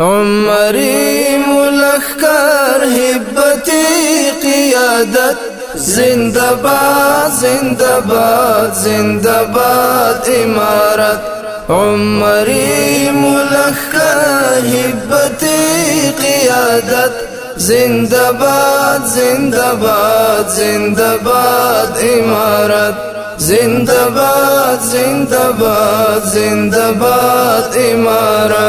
عمري ملخکر حبتی قیادت زندہ زندباد زندباد باد زندہ امارت عمری ملخکر حبتی قیادت زندہ باد زندہ باد زندہ باد زندہ باد زندہ باد زندہ باد امارات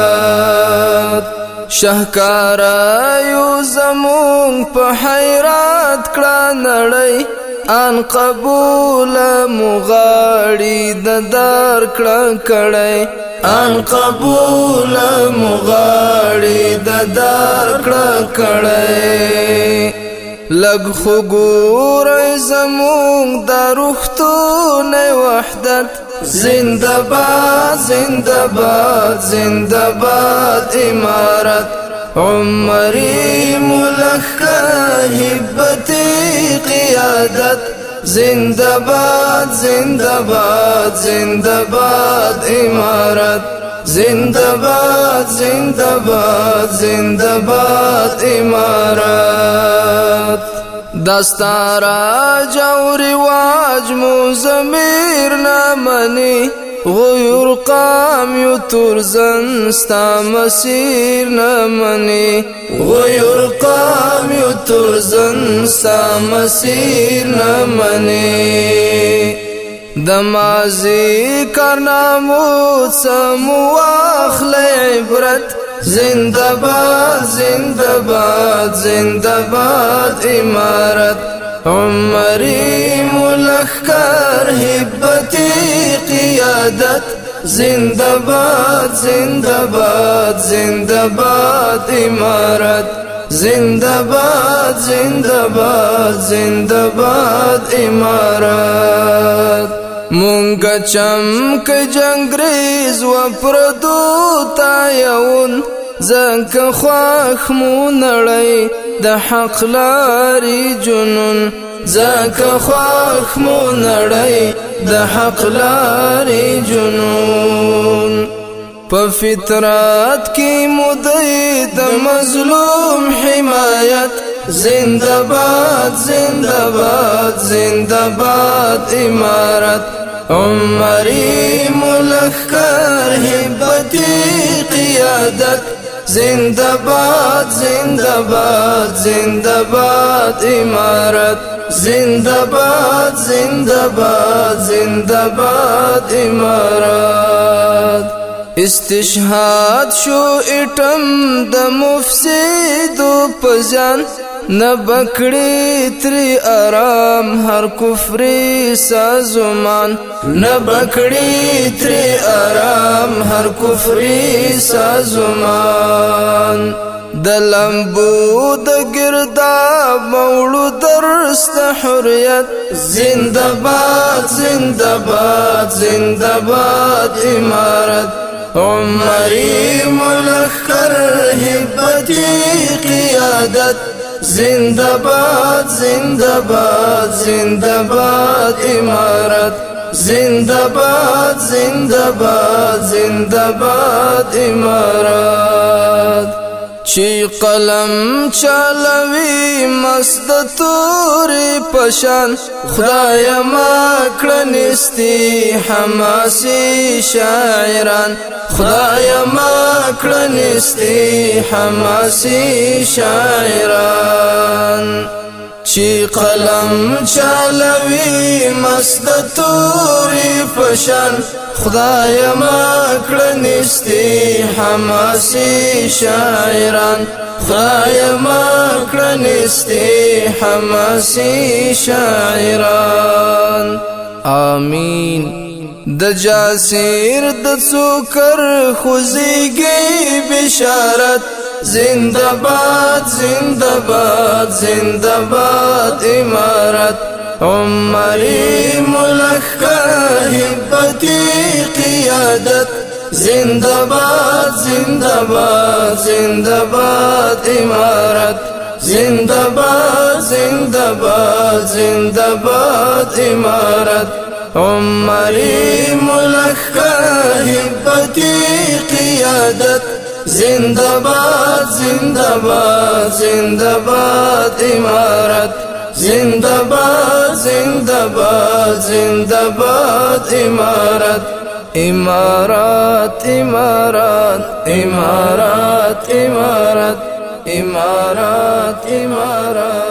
شهکارا یو زمون په حیرت کړه نړۍ ان قبول مغاړي د دار کړه کړي ان قبول مغاړي د دار کړه کړي لګ خو ګورې زموږ د روحتون وحدت زنده باد زنده باد زنده باد امارت عمري ملخر هبتي قيادت زنده باد زنده باد زنده باد امارت زنده باد زنده باد زنده باد امارت دستارا جو رواج مو زمیر نامنی غیر قام یو تر زنستا مسیر نمانی غیر قام یو تر زنستا مسیر نمانی دمازی کرنامو سمو اخلی عبرت زندہ باد زندہ باد زندہ باد امارت عمری ملخکر حبتی قیادت زندہ باد زندہ باد زندہ باد امارت زندہ باد زندہ باد زندہ باد امارت مونږ چمک جنگریز و پردو تایون زنک خواخ مو نړی د حق لاري جنون زنک خواخ مو نړی د حق لاري جنون په فطرت کې مودې د مظلوم حمایت زندباد زندباد زندباد امارت عمری ملخکر حبتی قیادت زندہ باد زندہ باد زندہ باد امارت زندہ باد زندہ باد زندہ باد امارت استشهاد شو اټم د مفسد پزان نبکڑی تری آرام هر کفری سازمان نبکڑی تری آرام هر کفری سازمان د لمبو د ګرداب مولو درست حریت زندباد زندباد زندباد امارت عمری ملخر حبتی قیادت زندہ باد زندہ باد زندہ باد امارت زندہ باد زندہ باد زندہ باد امارات چی قلم چلوی مست تور پشان خدای ما کړنستی حماسي شاعران خدای ما کړنستی حماسي شاعران چی قلم چالوی مست توری پشان خدای ما کرنستی حماسی شاعران خدای ما کرنستی حماسی شاعران آمین د جاسیر د سوکر خوزیږي بشارت زندباد زندباد باد زند باد امارت عمری ملک کا حبتی قیادت زند باد زند باد زند باد امارت زند باد زند باد زند باد امارت عمری ملک کا حبتی قیادت जिंदाबाद जिंदाबाद जिंदाबाद इमारत जिंदाबाद जिंदाबाद जिंदाबाद इमारत इमारत इमारत इमारत इमारत इमारत इमारत